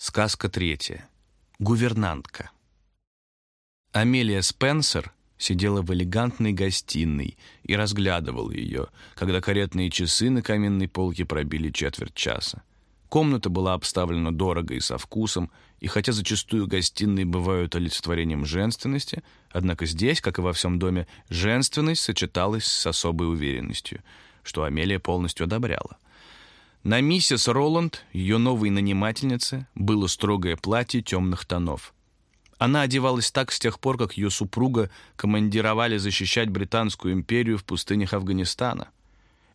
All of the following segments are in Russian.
Сказка третья. Гувернантка. Амелия Спенсер сидела в элегантной гостиной и разглядывала ее, когда каретные часы на каменной полке пробили четверть часа. Комната была обставлена дорого и со вкусом, и хотя зачастую гостиные бывают олицетворением женственности, однако здесь, как и во всем доме, женственность сочеталась с особой уверенностью, что Амелия полностью одобряла — на миссис Роланд, ее новой нанимательнице, было строгое платье темных тонов. Она одевалась так с тех пор, как ее супруга командировали защищать Британскую империю в пустынях Афганистана.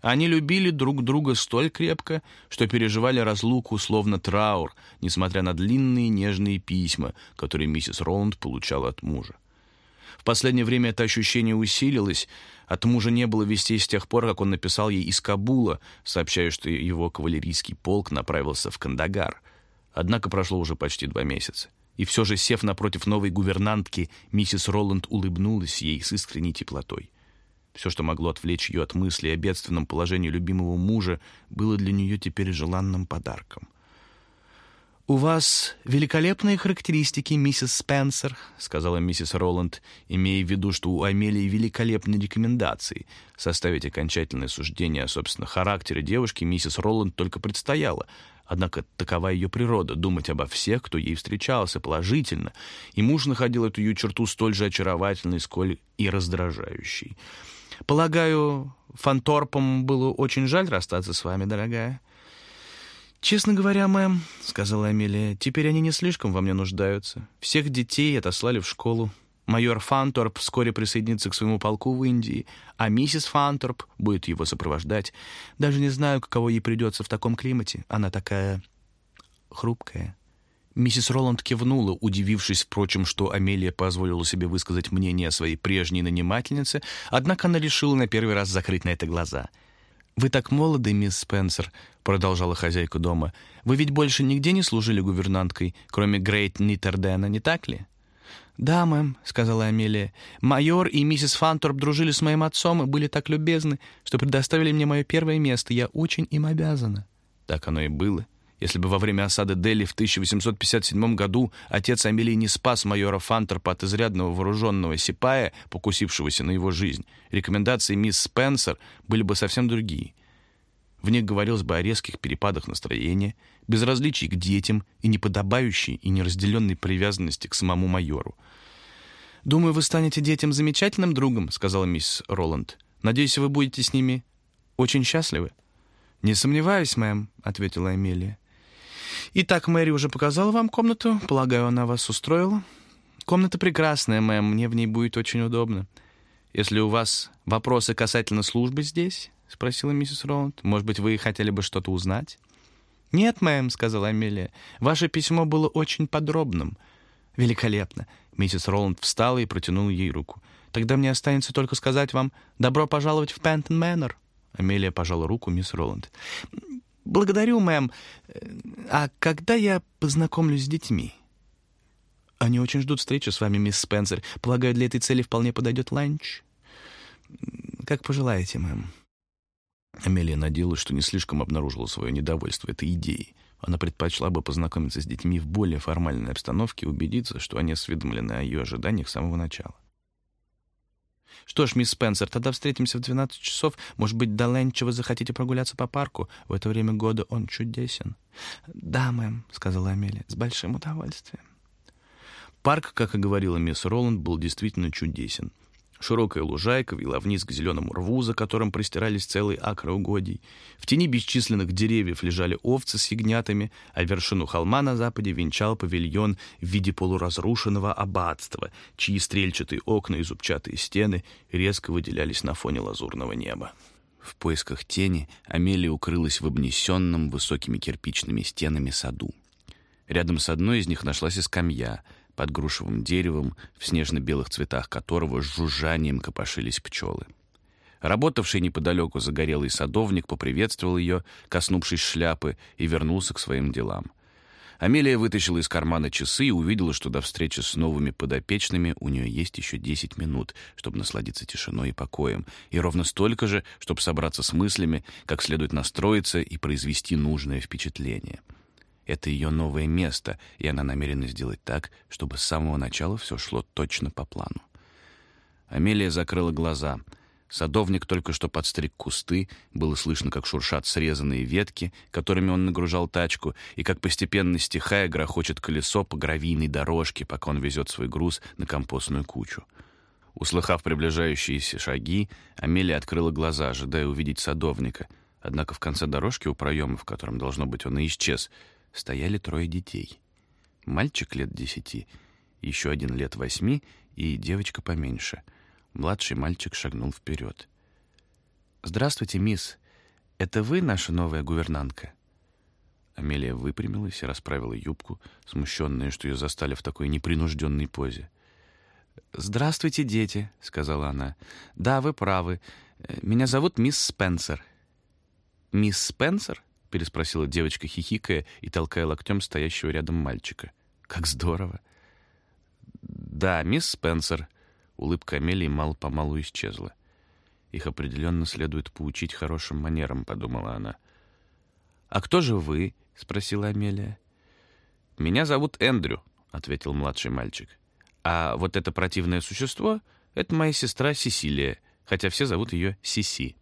Они любили друг друга столь крепко, что переживали разлуку словно траур, несмотря на длинные нежные письма, которые миссис Роланд получала от мужа. В последнее время это ощущение усилилось. От мужа не было вестей с тех пор, как он написал ей из Кабула, сообщая, что его кавалерийский полк направился в Кандагар. Однако прошло уже почти два месяца. И все же, сев напротив новой гувернантки, миссис Роланд улыбнулась ей с искренней теплотой. Все, что могло отвлечь ее от мысли о бедственном положении любимого мужа, было для нее теперь желанным подарком. «У вас великолепные характеристики, миссис Спенсер», — сказала миссис Роланд, имея в виду, что у Амелии великолепные рекомендации. Составить окончательное суждение о, собственно, характере девушки миссис Роланд только предстояло. Однако такова ее природа — думать обо всех, кто ей встречался, положительно, и муж находил эту ее черту столь же очаровательной, сколь и раздражающей. «Полагаю, Фанторпом было очень жаль расстаться с вами, дорогая?» «Честно говоря, мэм», — сказала Амелия, — «теперь они не слишком во мне нуждаются. Всех детей отослали в школу. Майор Фанторп вскоре присоединится к своему полку в Индии, а миссис Фанторп будет его сопровождать. Даже не знаю, каково ей придется в таком климате. Она такая хрупкая». Миссис Роланд кивнула, удивившись, впрочем, что Амелия позволила себе высказать мнение о своей прежней нанимательнице, однако она решила на первый раз закрыть на это глаза — «Вы так молоды, мисс Спенсер», — продолжала хозяйка дома. «Вы ведь больше нигде не служили гувернанткой, кроме Грейт Ниттердена, не так ли?» «Да, мэм», — сказала Амелия. «Майор и миссис Фанторп дружили с моим отцом и были так любезны, что предоставили мне мое первое место. Я очень им обязана». Так оно и было. Если бы во время осады Дели в 1857 году отец Амелии не спас майора Фантерпа от изрядного вооруженного сипая, покусившегося на его жизнь, рекомендации мисс Спенсер были бы совсем другие. В них говорилось бы о резких перепадах настроения, безразличии к детям и неподобающей и неразделенной привязанности к самому майору. «Думаю, вы станете детям замечательным другом», — сказала мисс Роланд. «Надеюсь, вы будете с ними очень счастливы». «Не сомневаюсь, мэм», — ответила Амелия. Итак, Мэри уже показала вам комнату. Полагаю, она вас устроила. Комната прекрасная, мэм. Мне в ней будет очень удобно. Если у вас вопросы касательно службы здесь, спросила миссис Роланд, может быть, вы хотели бы что-то узнать? Нет, мэм, сказала Амелия. Ваше письмо было очень подробным. Великолепно. Миссис Роланд встала и протянула ей руку. Тогда мне останется только сказать вам «добро пожаловать в Пентон Мэннер». Амелия пожала руку мисс Роланд. «Благодарю, мэм. А когда я познакомлюсь с детьми?» «Они очень ждут встречи с вами, мисс Спенсер. Полагаю, для этой цели вполне подойдет ланч?» «Как пожелаете, мэм». Амелия надеялась, что не слишком обнаружила свое недовольство этой идеей. Она предпочла бы познакомиться с детьми в более формальной обстановке и убедиться, что они осведомлены о ее ожиданиях с самого начала. Что ж, мисс Спенсер, тогда встретимся в 12 часов. Может быть, до Ленча захотите прогуляться по парку? В это время года он чудесен. Да, мэм, сказала Амелия, с большим удовольствием. Парк, как и говорила мисс Роланд, был действительно чудесен. Широкая лужайка вела вниз к зеленому рву, за которым простирались целые акры угодий. В тени бесчисленных деревьев лежали овцы с ягнятами, а вершину холма на западе венчал павильон в виде полуразрушенного аббатства, чьи стрельчатые окна и зубчатые стены резко выделялись на фоне лазурного неба. В поисках тени Амелия укрылась в обнесенном высокими кирпичными стенами саду. Рядом с одной из них нашлась и скамья — под грушевым деревом, в снежно-белых цветах которого с жужжанием копошились пчелы. Работавший неподалеку загорелый садовник поприветствовал ее, коснувшись шляпы, и вернулся к своим делам. Амелия вытащила из кармана часы и увидела, что до встречи с новыми подопечными у нее есть еще 10 минут, чтобы насладиться тишиной и покоем, и ровно столько же, чтобы собраться с мыслями, как следует настроиться и произвести нужное впечатление — Это ее новое место, и она намерена сделать так, чтобы с самого начала все шло точно по плану. Амелия закрыла глаза. Садовник только что подстриг кусты, было слышно, как шуршат срезанные ветки, которыми он нагружал тачку, и как постепенно стихая грохочет колесо по гравийной дорожке, пока он везет свой груз на компостную кучу. Услыхав приближающиеся шаги, Амелия открыла глаза, ожидая увидеть садовника. Однако в конце дорожки у проема, в котором, должно быть, он и исчез, стояли трое детей. Мальчик лет десяти, еще один лет восьми и девочка поменьше. Младший мальчик шагнул вперед. «Здравствуйте, мисс. Это вы наша новая гувернантка?» Амелия выпрямилась и расправила юбку, смущенная, что ее застали в такой непринужденной позе. «Здравствуйте, дети», — сказала она. «Да, вы правы. Меня зовут мисс Спенсер». «Мисс Спенсер?» — переспросила девочка, хихикая и толкая локтем стоящего рядом мальчика. «Как здорово!» «Да, мисс Спенсер». Улыбка Амелии мало-помалу исчезла. «Их определенно следует поучить хорошим манерам», — подумала она. «А кто же вы?» — спросила Амелия. «Меня зовут Эндрю», — ответил младший мальчик. А вот это противное существо — это моя сестра Сесилия, хотя все зовут ее Сиси.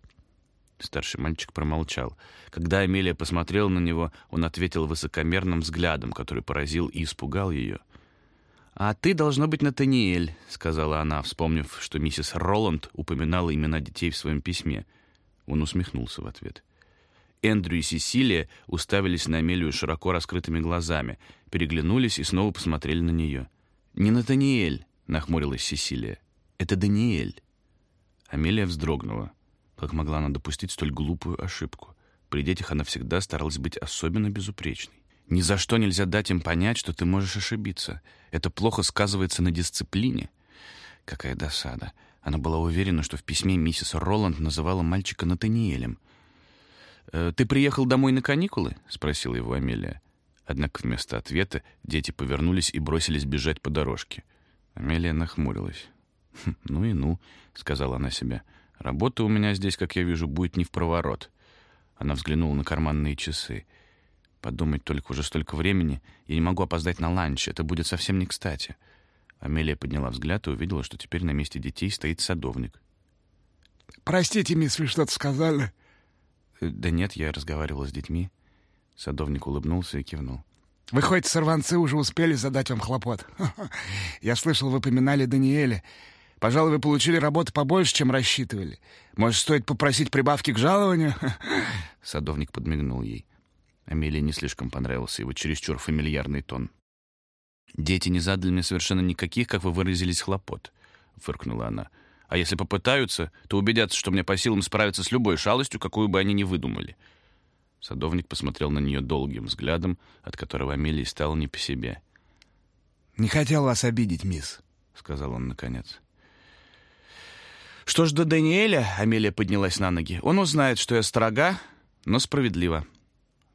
Старший мальчик промолчал. Когда Амелия посмотрела на него, он ответил высокомерным взглядом, который поразил и испугал ее. «А ты, должно быть, Натаниэль», — сказала она, вспомнив, что миссис Роланд упоминала имена детей в своем письме. Он усмехнулся в ответ. Эндрю и Сесилия уставились на Амелию широко раскрытыми глазами, переглянулись и снова посмотрели на нее — «Не Натаниэль», — нахмурилась Сесилия. «Это Даниэль». Амелия вздрогнула. Как могла она допустить столь глупую ошибку? При детях она всегда старалась быть особенно безупречной. Ни за что нельзя дать им понять, что ты можешь ошибиться. Это плохо сказывается на дисциплине. Какая досада. Она была уверена, что в письме миссис Роланд называла мальчика Натаниэлем. «Э, «Ты приехал домой на каникулы?» — спросила его Амелия. Однако вместо ответа дети повернулись и бросились бежать по дорожке. Амелия нахмурилась. «Хм, «Ну и ну», — сказала она себе. «Работа у меня здесь, как я вижу, будет не в проворот». Она взглянула на карманные часы. «Подумать только уже столько времени. Я не могу опоздать на ланч. Это будет совсем не кстати». Амелия подняла взгляд и увидела, что теперь на месте детей стоит садовник. «Простите, мисс, вы что-то сказали?» «Да нет, я разговаривала с детьми». Садовник улыбнулся и кивнул. «Выходит, сорванцы уже успели задать вам хлопот. Я слышал, вы поминали Даниэля. Пожалуй, вы получили работу побольше, чем рассчитывали. Может, стоит попросить прибавки к жалованию?» Садовник подмигнул ей. Амелии не слишком понравился его чересчур фамильярный тон. «Дети не задали мне совершенно никаких, как вы выразились, хлопот», — фыркнула она. «А если попытаются, то убедятся, что мне по силам справиться с любой шалостью, какую бы они ни выдумали. Садовник посмотрел на нее долгим взглядом, от которого Амелии стало не по себе. «Не хотел вас обидеть, мисс», — сказал он наконец. «Что ж до Даниэля?» — Амелия поднялась на ноги. «Он узнает, что я строга, но справедлива».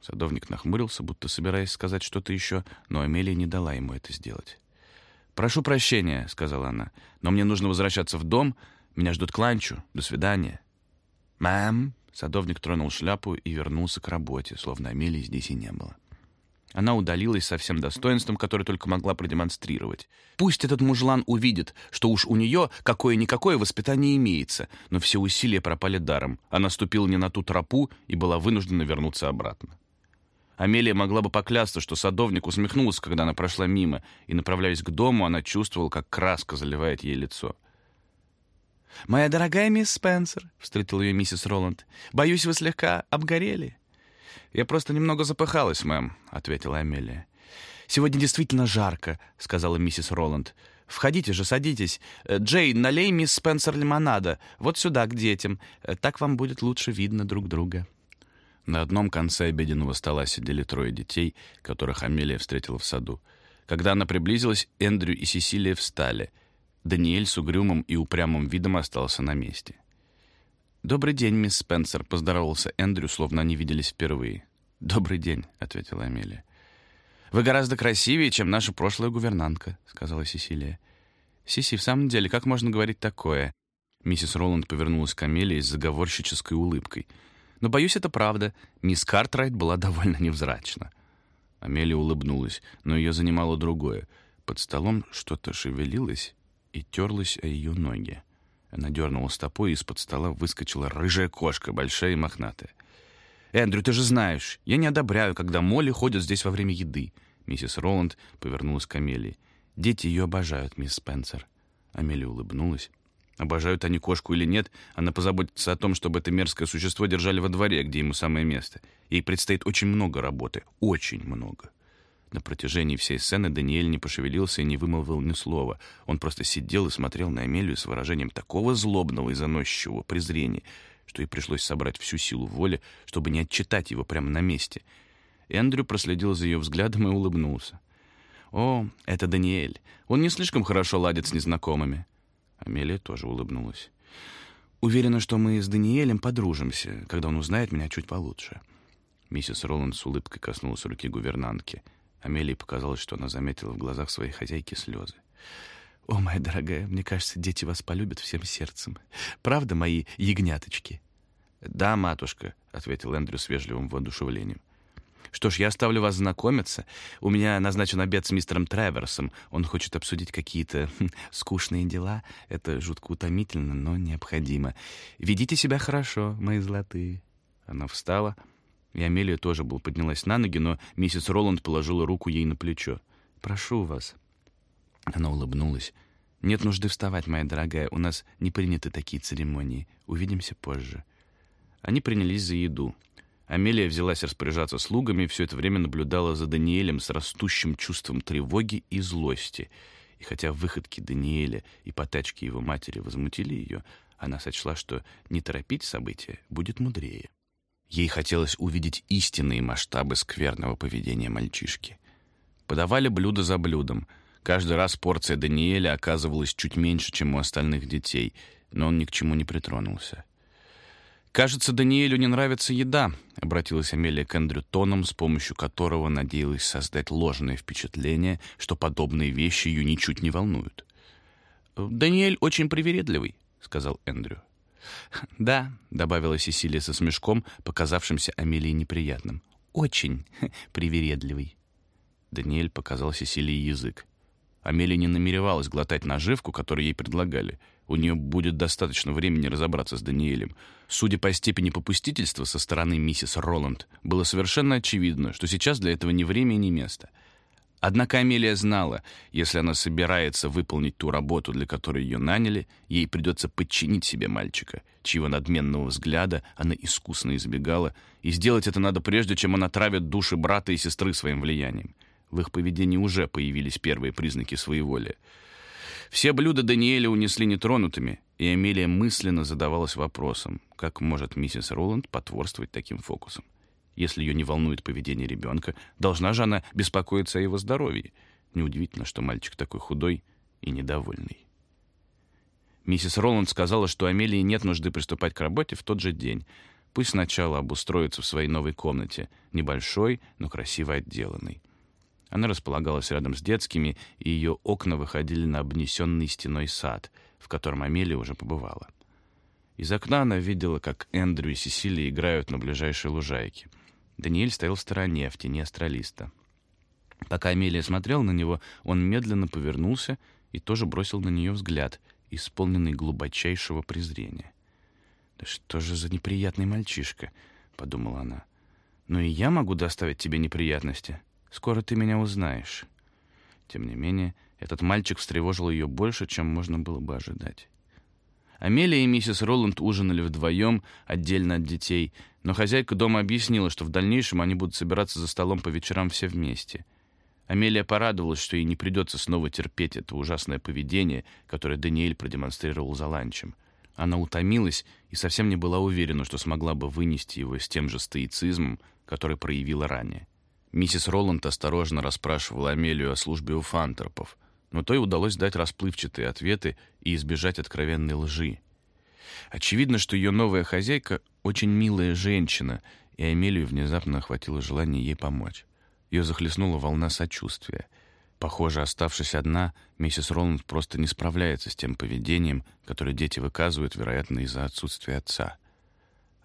Садовник нахмурился, будто собираясь сказать что-то еще, но Амелия не дала ему это сделать. «Прошу прощения», — сказала она, — «но мне нужно возвращаться в дом. Меня ждут к. До свидания». «Мэм», Садовник тронул шляпу и вернулся к работе, словно Амелии здесь и не было. Она удалилась со всем достоинством, которое только могла продемонстрировать. Пусть этот мужлан увидит, что уж у нее какое-никакое воспитание имеется, но все усилия пропали даром. Она ступила не на ту тропу и была вынуждена вернуться обратно. Амелия могла бы поклясться, что садовник усмехнулся, когда она прошла мимо, и, направляясь к дому, она чувствовала, как краска заливает ей лицо. «Моя дорогая мисс Спенсер», — встретила ее миссис Роланд, — «боюсь, вы слегка обгорели». «Я просто немного запыхалась, мэм», — ответила Амелия. «Сегодня действительно жарко», — сказала миссис Роланд. «Входите же, садитесь. Джей, налей мисс Спенсер лимонада. Вот сюда, к детям. Так вам будет лучше видно друг друга». На одном конце обеденного стола сидели трое детей, которых Амелия встретила в саду. Когда она приблизилась, Эндрю и Сесилия встали — Даниэль с угрюмым и упрямым видом остался на месте. «Добрый день, мисс Спенсер», — поздоровался Эндрю, словно они виделись впервые. «Добрый день», — ответила Амелия. «Вы гораздо красивее, чем наша прошлая гувернантка», — сказала Сесилия. «Сиси, в самом деле, как можно говорить такое?» Миссис Роланд повернулась к Амелии с заговорщической улыбкой. «Но, боюсь, это правда. Мисс Картрайт была довольно невзрачна». Амелия улыбнулась, но ее занимало другое. Под столом что-то шевелилось и терлось о ее ноги. Она дернула стопой, и из-под стола выскочила рыжая кошка, большая и мохнатая. «Эндрю, ты же знаешь, я не одобряю, когда Молли ходят здесь во время еды». Миссис Роланд повернулась к Амелии. «Дети ее обожают, мисс Спенсер». Амелия улыбнулась. Обожают они кошку или нет, она позаботится о том, чтобы это мерзкое существо держали во дворе, где ему самое место. Ей предстоит очень много работы. Очень много. На протяжении всей сцены Даниэль не пошевелился и не вымолвил ни слова. Он просто сидел и смотрел на Амелию с выражением такого злобного и заносчивого презрения, что ей пришлось собрать всю силу воли, чтобы не отчитать его прямо на месте. Эндрю проследил за ее взглядом и улыбнулся. «О, это Даниэль. Он не слишком хорошо ладит с незнакомыми». Амелия тоже улыбнулась. «Уверена, что мы с Даниэлем подружимся, когда он узнает меня чуть получше». Миссис Роланд с улыбкой коснулась руки гувернантки. Амелии показалось, что она заметила в глазах своей хозяйки слезы. «О, моя дорогая, мне кажется, дети вас полюбят всем сердцем. Правда, мои ягняточки?» «Да, матушка», — ответил Эндрю с вежливым воодушевлением. Что ж, я оставлю вас знакомиться. У меня назначен обед с мистером Треверсом. Он хочет обсудить какие-то хм, скучные дела. Это жутко утомительно, но необходимо. Ведите себя хорошо, мои золотые». Она встала, и Амелия тоже был поднялась на ноги, но миссис Роланд положила руку ей на плечо. «Прошу вас». Она улыбнулась. «Нет нужды вставать, моя дорогая. У нас не приняты такие церемонии. Увидимся позже». Они принялись за еду. Амелия взялась распоряжаться слугами и все это время наблюдала за Даниэлем с растущим чувством тревоги и злости. И хотя выходки Даниэля и потачки его матери возмутили ее, она сочла, что не торопить события будет мудрее. Ей хотелось увидеть истинные масштабы скверного поведения мальчишки. Подавали блюдо за блюдом. Каждый раз порция Даниэля оказывалась чуть меньше, чем у остальных детей, но он ни к чему не притронулся. «Кажется, Даниэлю не нравится еда», — обратилась Амелия к Эндрю тоном, с помощью которого надеялась создать ложное впечатление, что подобные вещи ее ничуть не волнуют. «Даниэль очень привередливый», — сказал Эндрю. «Да», — добавила Сесилия со смешком, показавшимся Амелии неприятным. «Очень привередливый». Даниэль показал Сесилии язык. Амелия не намеревалась глотать наживку, которую ей предлагали — у нее будет достаточно времени разобраться с Даниэлем. Судя по степени попустительства со стороны миссис Роланд, было совершенно очевидно, что сейчас для этого ни время ни место. Однако Амелия знала, если она собирается выполнить ту работу, для которой ее наняли, ей придется подчинить себе мальчика, чьего надменного взгляда она искусно избегала, и сделать это надо прежде, чем она травит души брата и сестры своим влиянием. В их поведении уже появились первые признаки своеволия. Все блюда Даниэля унесли нетронутыми, и Амелия мысленно задавалась вопросом, как может миссис Роланд потворствовать таким фокусом. Если ее не волнует поведение ребенка, должна же она беспокоиться о его здоровье. Неудивительно, что мальчик такой худой и недовольный. Миссис Роланд сказала, что Амелии нет нужды приступать к работе в тот же день. Пусть сначала обустроится в своей новой комнате, небольшой, но красиво отделанной. Она располагалась рядом с детскими, и ее окна выходили на обнесенный стеной сад, в котором Амелия уже побывала. Из окна она видела, как Эндрю и Сесилия играют на ближайшей лужайке. Даниэль стоял в стороне, в тени астралиста. Пока Амелия смотрела на него, он медленно повернулся и тоже бросил на нее взгляд, исполненный глубочайшего презрения. «Да что же за неприятный мальчишка?» — подумала она. «Но и я могу доставить тебе неприятности. Скоро ты меня узнаешь». Тем не менее, этот мальчик встревожил ее больше, чем можно было бы ожидать. Амелия и миссис Роланд ужинали вдвоем, отдельно от детей, но хозяйка дома объяснила, что в дальнейшем они будут собираться за столом по вечерам все вместе. Амелия порадовалась, что ей не придется снова терпеть это ужасное поведение, которое Даниэль продемонстрировал за ланчем. Она утомилась и совсем не была уверена, что смогла бы вынести его с тем же стоицизмом, который проявила ранее. Миссис Роланд осторожно расспрашивала Амелию о службе у фантропов, но той удалось дать расплывчатые ответы и избежать откровенной лжи. Очевидно, что ее новая хозяйка очень милая женщина, и Амелию внезапно охватило желание ей помочь. Ее захлестнула волна сочувствия. Похоже, оставшись одна, миссис Роланд просто не справляется с тем поведением, которое дети выказывают, вероятно, из-за отсутствия отца.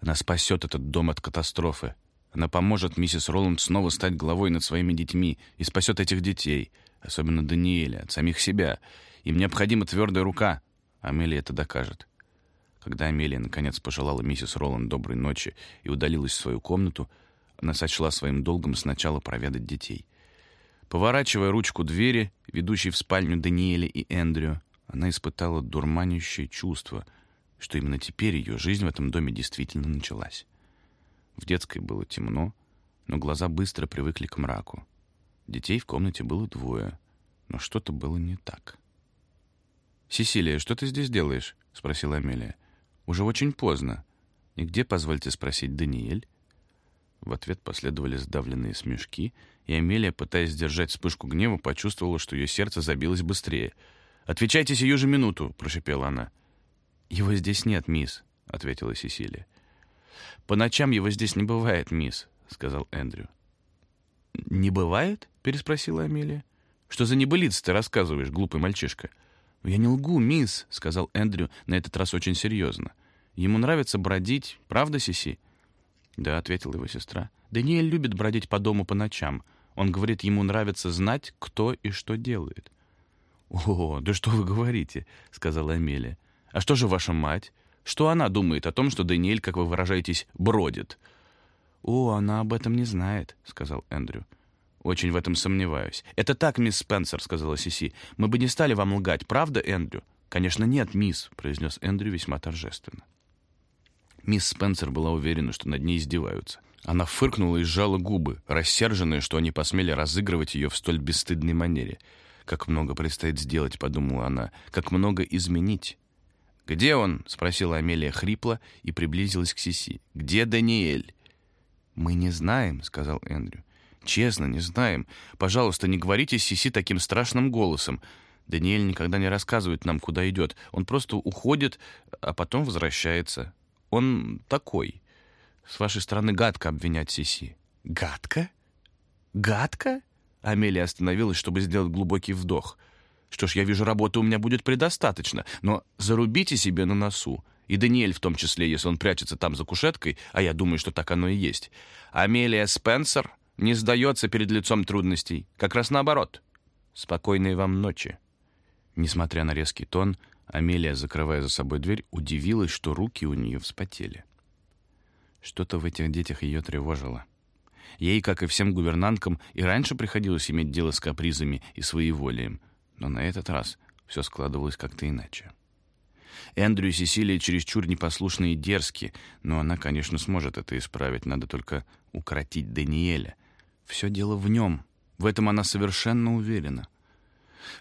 Она спасет этот дом от катастрофы, Она поможет миссис Роланд снова стать главой над своими детьми и спасет этих детей, особенно Даниэля, от самих себя. Им необходима твердая рука. Амелия это докажет. Когда Амелия наконец пожелала миссис Роланд доброй ночи и удалилась в свою комнату, она сочла своим долгом сначала проведать детей. Поворачивая ручку двери, ведущей в спальню Даниэля и Эндрю, она испытала дурманящее чувство, что именно теперь ее жизнь в этом доме действительно началась. В детской было темно, но глаза быстро привыкли к мраку. Детей в комнате было двое, но что-то было не так. «Сесилия, что ты здесь делаешь?» — спросила Амелия. Уже очень поздно. И где, позвольте спросить, Даниэль? В ответ последовали сдавленные смешки, и Амелия, пытаясь сдержать вспышку гнева, почувствовала, что ее сердце забилось быстрее. «Отвечайте сию же минуту!» — прошепела она. «Его здесь нет, мисс», — ответила Сесилия. «По ночам его здесь не бывает, мисс», — сказал Эндрю. «Не бывает?» — переспросила Амелия. «Что за небылиц ты рассказываешь, глупый мальчишка?» «Я не лгу, мисс», — сказал Эндрю на этот раз очень серьезно. «Ему нравится бродить, правда, Сиси?» «Да», — ответила его сестра. «Даниэль любит бродить по дому по ночам. Он говорит, ему нравится знать, кто и что делает». «О, да что вы говорите», — сказала Амелия. «А что же ваша мать? Что она думает о том, что Даниэль, как вы выражаетесь, бродит?» «О, она об этом не знает», — сказал Эндрю. «Очень в этом сомневаюсь». «Это так, мисс Спенсер», — сказала Сиси. «Мы бы не стали вам лгать, правда, Эндрю?» «Конечно, нет, мисс», — произнес Эндрю весьма торжественно. Мисс Спенсер была уверена, что над ней издеваются. Она фыркнула и сжала губы, рассерженная, что они посмели разыгрывать ее в столь бесстыдной манере. «Как много предстоит сделать», — подумала она, — «как много изменить». «Где он?» — спросила Амелия хрипло и приблизилась к Сиси. «Где Даниэль?» «Мы не знаем», — сказал Эндрю. Честно, не знаем. Пожалуйста, не говорите Сиси таким страшным голосом. Даниэль никогда не рассказывает нам, куда идет. Он просто уходит, а потом возвращается. Он такой. С вашей стороны гадко обвинять Сиси. Гадко? Гадко? Амелия остановилась, чтобы сделать глубокий вдох. Что ж, я вижу, работы у меня будет предостаточно, но зарубите себе на носу. И Даниэль в том числе, если он прячется там за кушеткой, а я думаю, что так оно и есть. Амелия Спенсер не сдается перед лицом трудностей. Как раз наоборот. Спокойной вам ночи. Несмотря на резкий тон, Амелия, закрывая за собой дверь, удивилась, что руки у нее вспотели. Что-то в этих детях ее тревожило. Ей, как и всем гувернанткам, и раньше приходилось иметь дело с капризами и своеволием, но на этот раз все складывалось как-то иначе. Эндрю и Сесилия чересчур непослушны и дерзки, но она, конечно, сможет это исправить, надо только укротить Даниэля, все дело в нем. В этом она совершенно уверена.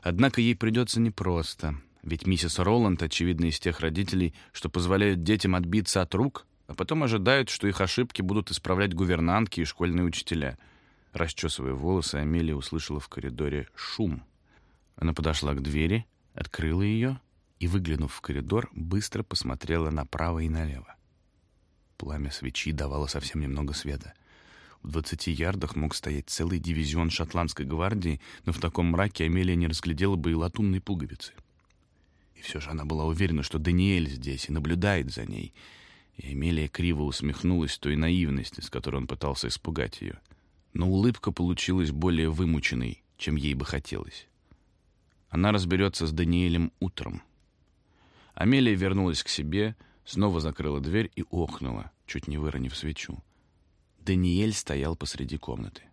Однако ей придется непросто. Ведь миссис Роланд, очевидно, из тех родителей, что позволяют детям отбиться от рук, а потом ожидают, что их ошибки будут исправлять гувернантки и школьные учителя. Расчесывая волосы, Амелия услышала в коридоре шум. Она подошла к двери, открыла ее и, выглянув в коридор, быстро посмотрела направо и налево. Пламя свечи давало совсем немного света. В двадцати ярдах мог стоять целый дивизион шотландской гвардии, но в таком мраке Амелия не разглядела бы и латунной пуговицы. И все же она была уверена, что Даниэль здесь и наблюдает за ней. И Амелия криво усмехнулась той наивности, с которой он пытался испугать ее. Но улыбка получилась более вымученной, чем ей бы хотелось. Она разберется с Даниэлем утром. Амелия вернулась к себе, снова закрыла дверь и охнула, чуть не выронив свечу. Даниэль стоял посреди комнаты.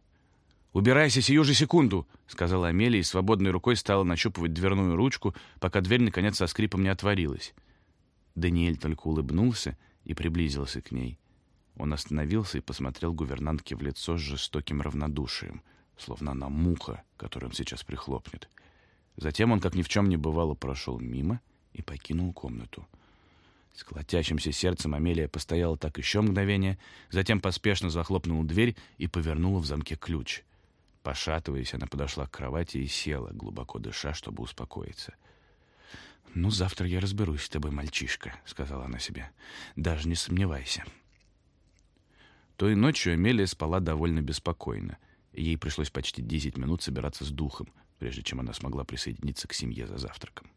«Убирайся сию же секунду!» — сказала Амелия и свободной рукой стала нащупывать дверную ручку, пока дверь наконец со скрипом не отворилась. Даниэль только улыбнулся и приблизился к ней. Он остановился и посмотрел гувернантке в лицо с жестоким равнодушием, словно она муха, которую он сейчас прихлопнет. Затем он, как ни в чем не бывало, прошел мимо и покинул комнату. С колотящимся сердцем Амелия постояла так еще мгновение, затем поспешно захлопнула дверь и повернула в замке ключ. Пошатываясь, она подошла к кровати и села, глубоко дыша, чтобы успокоиться. «Ну, завтра я разберусь с тобой, мальчишка», — сказала она себе. «Даже не сомневайся». Той ночью Амелия спала довольно беспокойно, ей пришлось почти десять минут собираться с духом, прежде чем она смогла присоединиться к семье за завтраком.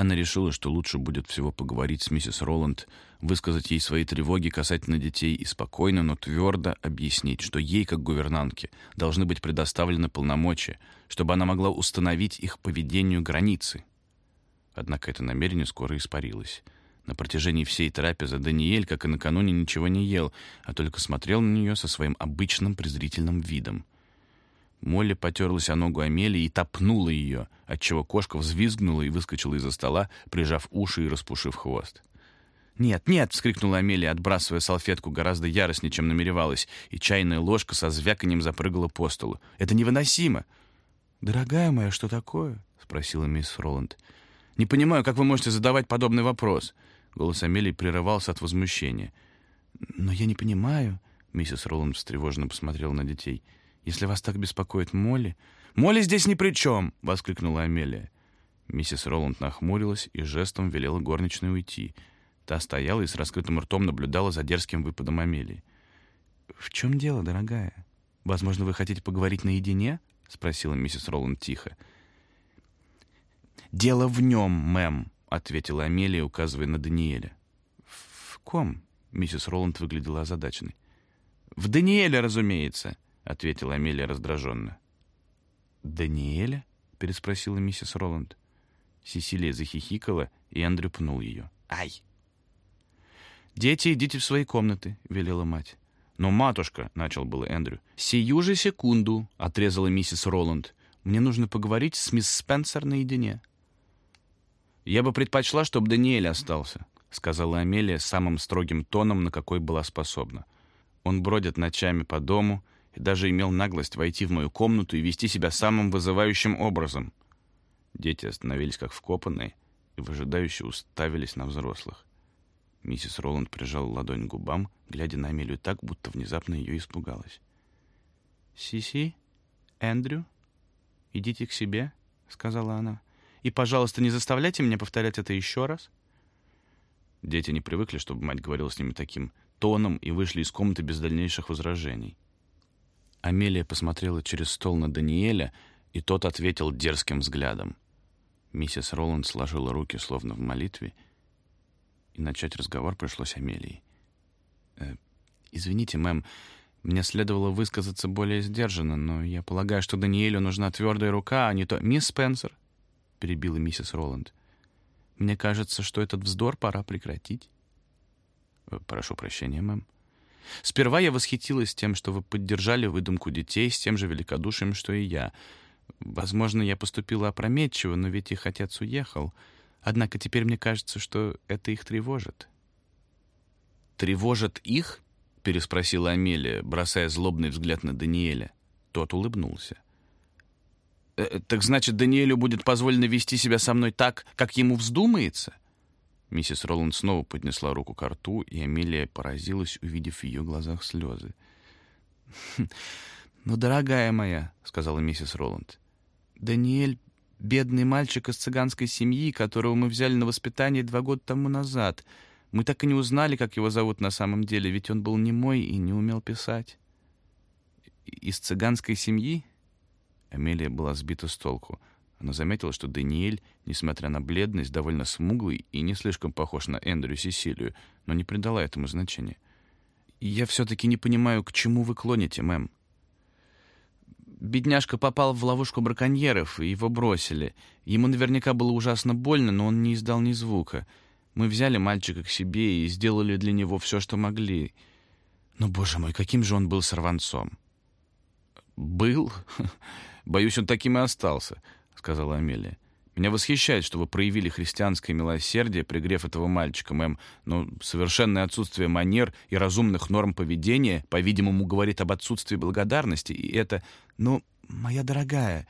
Она решила, что лучше будет всего поговорить с миссис Роланд, высказать ей свои тревоги касательно детей и спокойно, но твердо объяснить, что ей, как гувернантке, должны быть предоставлены полномочия, чтобы она могла установить их поведению границы. Однако это намерение скоро испарилось. На протяжении всей трапезы Даниэль, как и накануне, ничего не ел, а только смотрел на нее со своим обычным презрительным видом. Молли потерлась о ногу Амелии и топнула ее, отчего кошка взвизгнула и выскочила из-за стола, прижав уши и распушив хвост. «Нет, нет!» — вскрикнула Амелия, отбрасывая салфетку гораздо яростнее, чем намеревалась, и чайная ложка со звяканием запрыгала по столу. «Это невыносимо!» «Дорогая моя, что такое?» — спросила мисс Роланд. «Не понимаю, как вы можете задавать подобный вопрос?» Голос Амелии прерывался от возмущения. «Но я не понимаю...» — миссис Роланд встревоженно посмотрела на детей — если вас так беспокоит Молли...» «Молли здесь ни при чем!» — воскликнула Амелия. Миссис Роланд нахмурилась и жестом велела горничной уйти. Та стояла и с раскрытым ртом наблюдала за дерзким выпадом Амелии. «В чем дело, дорогая? Возможно, вы хотите поговорить наедине?» — спросила миссис Роланд тихо. «Дело в нем, мэм», — ответила Амелия, указывая на Даниэля. «В ком?» — миссис Роланд выглядела озадаченной. «В Даниэле, разумеется», — ответила Амелия раздраженно. «Даниэля?» — переспросила миссис Роланд. Сесилия захихикала, и Эндрю пнул ее. «Ай!» «Дети, идите в свои комнаты», — велела мать. «Но, матушка», — начал было Эндрю. «Сию же секунду», — отрезала миссис Роланд. «Мне нужно поговорить с мисс Спенсер наедине». «Я бы предпочла, чтобы Даниэль остался», — сказала Амелия самым строгим тоном, на какой была способна. «Он бродит ночами по дому и даже имел наглость войти в мою комнату и вести себя самым вызывающим образом. Дети остановились как вкопанные и выжидающе уставились на взрослых. Миссис Роланд прижала ладонь к губам, глядя на Амелию так, будто внезапно ее испугалась. «Сиси, Эндрю, идите к себе», — сказала она. «И, пожалуйста, не заставляйте меня повторять это еще раз». Дети не привыкли, чтобы мать говорила с ними таким тоном, и вышли из комнаты без дальнейших возражений. Амелия посмотрела через стол на Даниэля, и тот ответил дерзким взглядом. Миссис Роланд сложила руки, словно в молитве, и начать разговор пришлось Амелии. «Э, «Извините, мэм, мне следовало высказаться более сдержанно, но я полагаю, что Даниэлю нужна твердая рука, а не то...» «Мисс Спенсер», — перебила миссис Роланд, — «мне кажется, что этот вздор пора прекратить». «Э, «Прошу прощения, мэм». Сперва я восхитилась тем, что вы поддержали выдумку детей с тем же великодушием, что и я. Возможно, я поступила опрометчиво, но ведь их отец уехал. Однако теперь мне кажется, что это их тревожит. «Тревожит их?» — переспросила Амелия, бросая злобный взгляд на Даниэля. Тот улыбнулся. «Э, «Так значит, Даниэлю будет позволено вести себя со мной так, как ему вздумается?» Миссис Роланд снова поднесла руку к рту, и Амелия поразилась, увидев в ее глазах слезы. «Ну, дорогая моя», — сказала миссис Роланд, — «Даниэль — бедный мальчик из цыганской семьи, которого мы взяли на воспитание два года тому назад. Мы так и не узнали, как его зовут на самом деле, ведь он был немой и не умел писать». «Из цыганской семьи?» Амелия была сбита с толку. Она заметила, что Даниэль, несмотря на бледность, довольно смуглый и не слишком похож на Эндрю Сесилию, но не придала этому значения. «Я все-таки не понимаю, к чему вы клоните, мэм?» Бедняжка попал в ловушку браконьеров, и его бросили. Ему наверняка было ужасно больно, но он не издал ни звука. Мы взяли мальчика к себе и сделали для него все, что могли. Но, боже мой, каким же он был сорванцом! «Был? Боюсь, он таким и остался сказала Амелия. Меня восхищает, что вы проявили христианское милосердие, пригрев этого мальчика, мэм, но совершенное отсутствие манер и разумных норм поведения, по-видимому, говорит об отсутствии благодарности, и это... Ну, моя дорогая,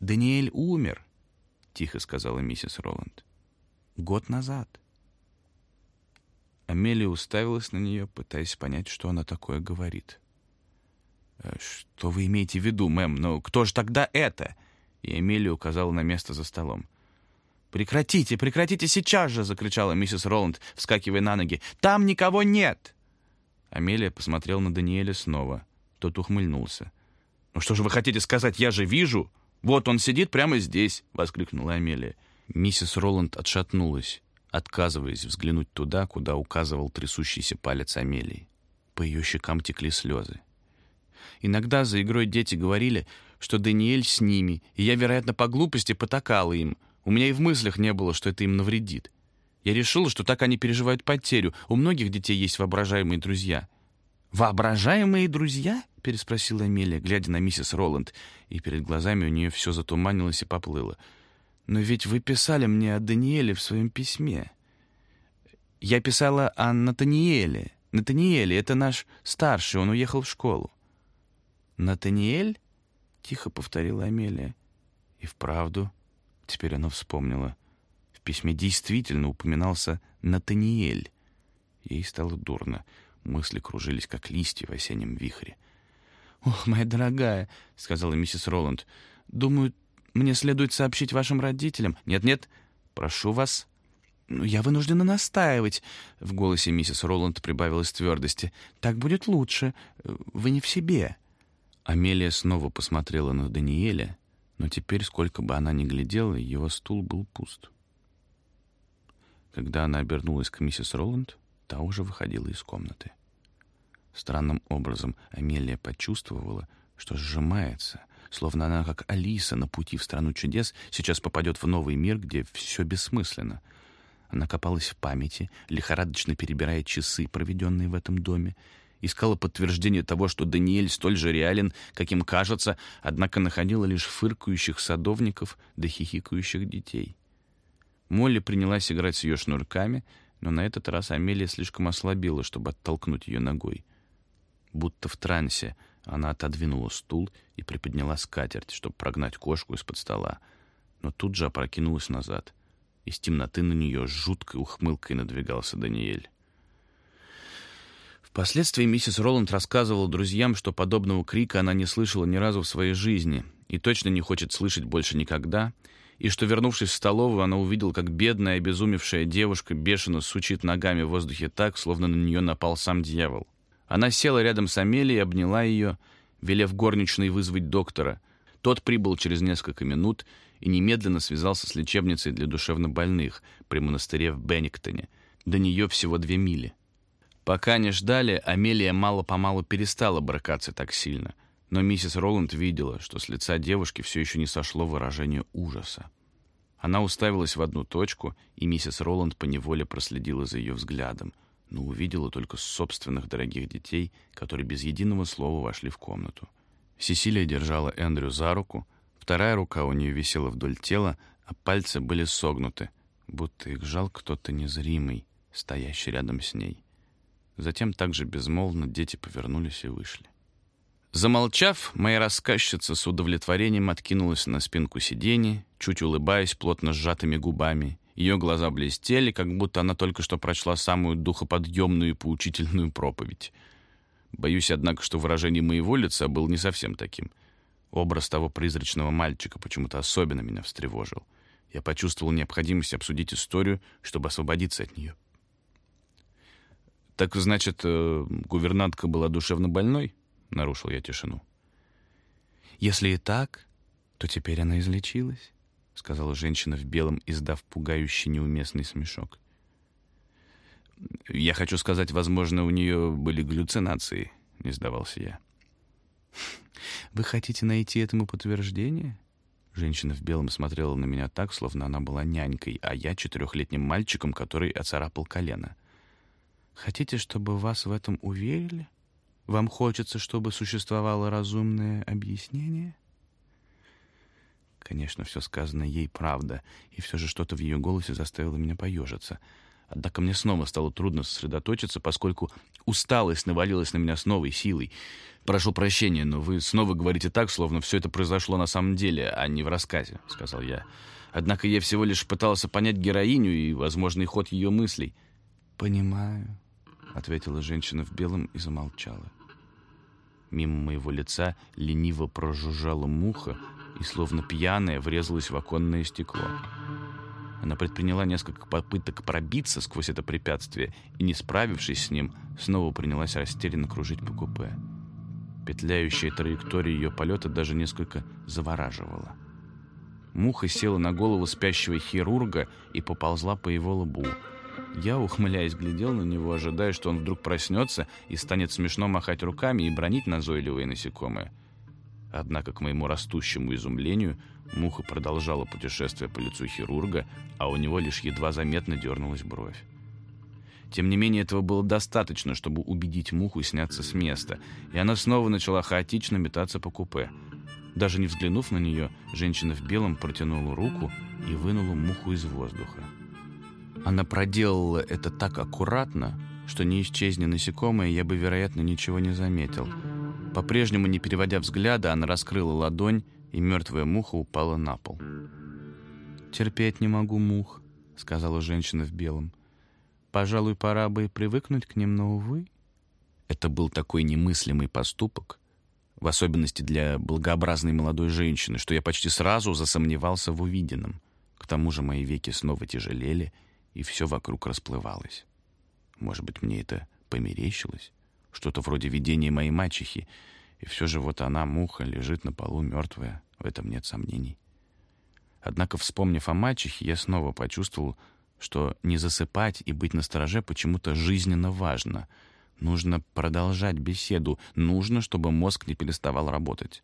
Даниэль умер, — тихо сказала миссис Роланд. Год назад. Амелия уставилась на нее, пытаясь понять, что она такое говорит. «Э, «Что вы имеете в виду, мэм? Но кто же тогда это?» И Эмилия указала на место за столом. «Прекратите, прекратите сейчас же!» — закричала миссис Роланд, вскакивая на ноги. «Там никого нет!» Амелия посмотрела на Даниэля снова. Тот ухмыльнулся. «Ну что же вы хотите сказать? Я же вижу! Вот он сидит прямо здесь!» — воскликнула Амелия. Миссис Роланд отшатнулась, отказываясь взглянуть туда, куда указывал трясущийся палец Амелии. По ее щекам текли слезы. Иногда за игрой дети говорили, что Даниэль с ними, и я, вероятно, по глупости потакала им. У меня и в мыслях не было, что это им навредит. Я решила, что так они переживают потерю. У многих детей есть воображаемые друзья. «Воображаемые друзья?» — переспросила Амелия, глядя на миссис Роланд, и перед глазами у нее все затуманилось и поплыло. «Но ведь вы писали мне о Даниэле в своем письме». «Я писала о Натаниэле. Натаниэле — это наш старший, он уехал в школу». «Натаниэль?» — тихо повторила Амелия. И вправду, теперь она вспомнила. В письме действительно упоминался Натаниэль. Ей стало дурно. Мысли кружились, как листья в осеннем вихре. «Ох, моя дорогая», — сказала миссис Роланд, — «думаю, мне следует сообщить вашим родителям». «Нет-нет, прошу вас». «Ну, я вынуждена настаивать», — в голосе миссис Роланд прибавилась твердости. «Так будет лучше. Вы не в себе». Амелия снова посмотрела на Даниэля, но теперь, сколько бы она ни глядела, его стул был пуст. Когда она обернулась к миссис Роланд, та уже выходила из комнаты. Странным образом Амелия почувствовала, что сжимается, словно она, как Алиса на пути в страну чудес, сейчас попадет в новый мир, где все бессмысленно. Она копалась в памяти, лихорадочно перебирая часы, проведенные в этом доме, искала подтверждение того, что Даниэль столь же реален, каким кажется, однако находила лишь фыркающих садовников да хихикающих детей. Молли принялась играть с ее шнурками, но на этот раз Амелия слишком ослабила, чтобы оттолкнуть ее ногой. Будто в трансе она отодвинула стул и приподняла скатерть, чтобы прогнать кошку из-под стола, но тут же опрокинулась назад. Из темноты на нее с жуткой ухмылкой надвигался Даниэль. Впоследствии миссис Роланд рассказывала друзьям, что подобного крика она не слышала ни разу в своей жизни и точно не хочет слышать больше никогда, и что, вернувшись в столовую, она увидела, как бедная, обезумевшая девушка бешено сучит ногами в воздухе так, словно на нее напал сам дьявол. Она села рядом с Амелией и обняла ее, велев горничной вызвать доктора. Тот прибыл через несколько минут и немедленно связался с лечебницей для душевнобольных при монастыре в Бенниктоне. До нее всего две мили. Пока не ждали, Амелия мало-помалу перестала брыкаться так сильно, но миссис Роланд видела, что с лица девушки все еще не сошло выражение ужаса. Она уставилась в одну точку, и миссис Роланд поневоле проследила за ее взглядом, но увидела только собственных дорогих детей, которые без единого слова вошли в комнату. Сесилия держала Эндрю за руку, вторая рука у нее висела вдоль тела, а пальцы были согнуты, будто их жал кто-то незримый, стоящий рядом с ней. Затем также безмолвно дети повернулись и вышли. Замолчав, моя рассказчица с удовлетворением откинулась на спинку сиденья, чуть улыбаясь плотно сжатыми губами. Ее глаза блестели, как будто она только что прочла самую духоподъемную и поучительную проповедь. Боюсь, однако, что выражение моего лица было не совсем таким. Образ того призрачного мальчика почему-то особенно меня встревожил. Я почувствовал необходимость обсудить историю, чтобы освободиться от нее. «Так, значит, э, гувернантка была душевно больной?» — нарушил я тишину. «Если и так, то теперь она излечилась», — сказала женщина в белом, издав пугающий неуместный смешок. «Я хочу сказать, возможно, у нее были галлюцинации», — не сдавался я. «Вы хотите найти этому подтверждение?» Женщина в белом смотрела на меня так, словно она была нянькой, а я четырехлетним мальчиком, который оцарапал колено. Хотите, чтобы вас в этом уверили? Вам хочется, чтобы существовало разумное объяснение? Конечно, все сказанное ей правда, и все же что-то в ее голосе заставило меня поежиться. Однако мне снова стало трудно сосредоточиться, поскольку усталость навалилась на меня с новой силой. «Прошу прощения, но вы снова говорите так, словно все это произошло на самом деле, а не в рассказе», — сказал я. Однако я всего лишь пытался понять героиню и возможный ход ее мыслей. «Понимаю», — ответила женщина в белом и замолчала. Мимо моего лица лениво прожужжала муха и, словно пьяная, врезалась в оконное стекло. Она предприняла несколько попыток пробиться сквозь это препятствие и, не справившись с ним, снова принялась растерянно кружить по купе. Петляющая траектория ее полета даже несколько завораживала. Муха села на голову спящего хирурга и поползла по его лбу. Я, ухмыляясь, глядел на него, ожидая, что он вдруг проснется и станет смешно махать руками и бронить назойливые насекомые. Однако, к моему растущему изумлению, муха продолжала путешествие по лицу хирурга, а у него лишь едва заметно дернулась бровь. Тем не менее, этого было достаточно, чтобы убедить муху сняться с места, и она снова начала хаотично метаться по купе. Даже не взглянув на нее, женщина в белом протянула руку и вынула муху из воздуха. Она проделала это так аккуратно, что не исчезни насекомое, я бы, вероятно, ничего не заметил. По-прежнему, не переводя взгляда, она раскрыла ладонь, и мертвая муха упала на пол. «Терпеть не могу мух», — сказала женщина в белом. «Пожалуй, пора бы и привыкнуть к ним, но, увы». Это был такой немыслимый поступок, в особенности для благообразной молодой женщины, что я почти сразу засомневался в увиденном. К тому же мои веки снова тяжелели, и все вокруг расплывалось. Может быть, мне это померещилось? Что-то вроде видения моей мачехи, и все же вот она, муха, лежит на полу мертвая, в этом нет сомнений. Однако, вспомнив о мачехе, я снова почувствовал, что не засыпать и быть настороже почему-то жизненно важно — Нужно продолжать беседу. Нужно, чтобы мозг не переставал работать.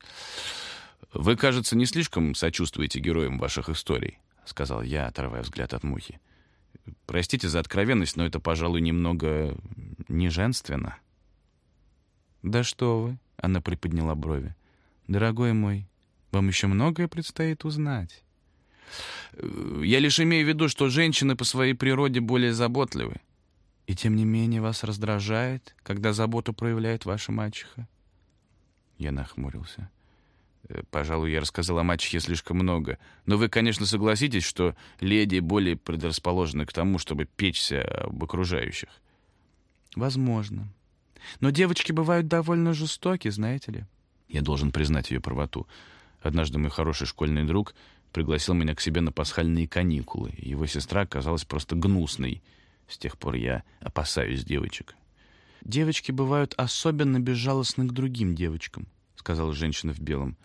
«Вы, кажется, не слишком сочувствуете героям ваших историй», — сказал я, отрывая взгляд от мухи. «Простите за откровенность, но это, пожалуй, немного неженственно». «Да что вы!» — она приподняла брови. «Дорогой мой, вам еще многое предстоит узнать». «Я лишь имею в виду, что женщины по своей природе более заботливы. И тем не менее вас раздражает, когда заботу проявляет ваша мачеха? Я нахмурился. Э, пожалуй, я рассказал о мачехе слишком много. Но вы, конечно, согласитесь, что леди более предрасположены к тому, чтобы печься об окружающих. Возможно. Но девочки бывают довольно жестоки, знаете ли. Я должен признать ее правоту. Однажды мой хороший школьный друг пригласил меня к себе на пасхальные каникулы. Его сестра оказалась просто гнусной — с тех пор я опасаюсь девочек. «Девочки бывают особенно безжалостны к другим девочкам», — сказала женщина в белом.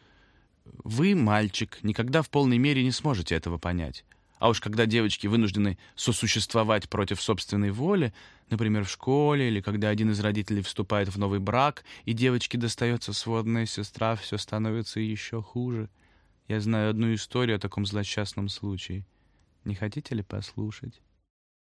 «Вы, мальчик, никогда в полной мере не сможете этого понять. А уж когда девочки вынуждены сосуществовать против собственной воли, например, в школе или когда один из родителей вступает в новый брак, и девочке достается сводная сестра, все становится еще хуже. Я знаю одну историю о таком злосчастном случае. Не хотите ли послушать?»